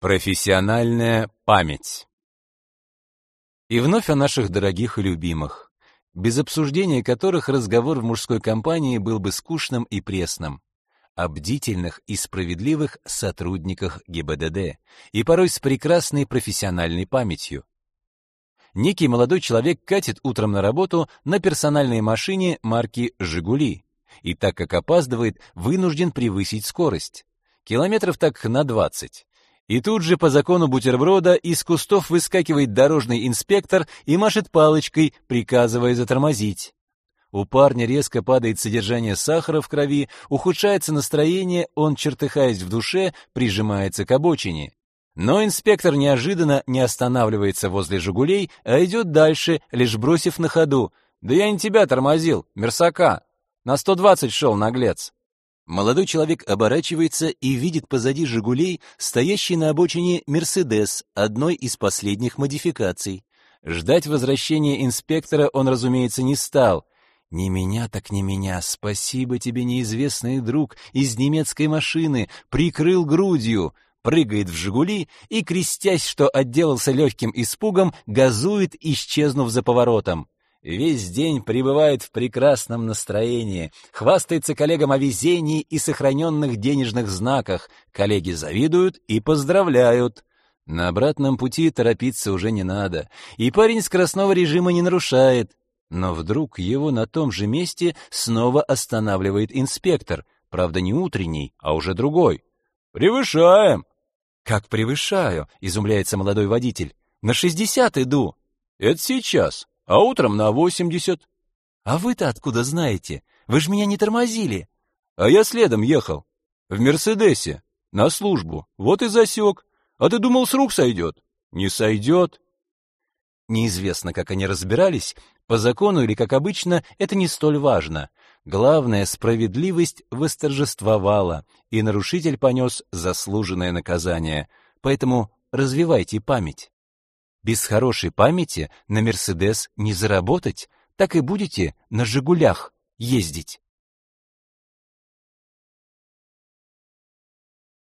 Профессиональная память. И вновь о наших дорогих и любимых, без обсуждения которых разговор в мужской компании был бы скучным и пресным, о бдительных и справедливых сотрудниках ГИБДД и порой с прекрасной профессиональной памятью. Некий молодой человек катит утром на работу на персональной машине марки «Жигули», и так как опаздывает, вынужден превысить скорость. Километров так на 20. И тут же по закону бутерброда из кустов выскакивает дорожный инспектор и машет палочкой, приказывая затормозить. У парня резко падает содержание сахара в крови, ухудшается настроение, он, чертыхаясь в душе, прижимается к обочине. Но инспектор неожиданно не останавливается возле «Жигулей», а идет дальше, лишь бросив на ходу. «Да я не тебя тормозил, мерсака! На 120 шел, наглец!» Молодой человек оборачивается и видит позади «Жигулей» стоящий на обочине «Мерседес» одной из последних модификаций. Ждать возвращения инспектора он, разумеется, не стал. «Не меня, так не меня. Спасибо тебе, неизвестный друг из немецкой машины. Прикрыл грудью» прыгает в «Жигули» и, крестясь, что отделался легким испугом, газует, исчезнув за поворотом. Весь день пребывает в прекрасном настроении, хвастается коллегам о везении и сохраненных денежных знаках. Коллеги завидуют и поздравляют. На обратном пути торопиться уже не надо, и парень скоростного режима не нарушает. Но вдруг его на том же месте снова останавливает инспектор, правда не утренний, а уже другой. «Превышаем!» «Как превышаю?» — изумляется молодой водитель. «На шестьдесят иду». «Это сейчас а утром на восемьдесят. А вы-то откуда знаете? Вы же меня не тормозили. А я следом ехал. В Мерседесе. На службу. Вот и засек. А ты думал, с рук сойдет? Не сойдет. Неизвестно, как они разбирались, по закону или как обычно, это не столь важно. Главное, справедливость восторжествовала, и нарушитель понес заслуженное наказание. Поэтому развивайте память. Без хорошей памяти на «Мерседес» не заработать, так и будете на «Жигулях» ездить.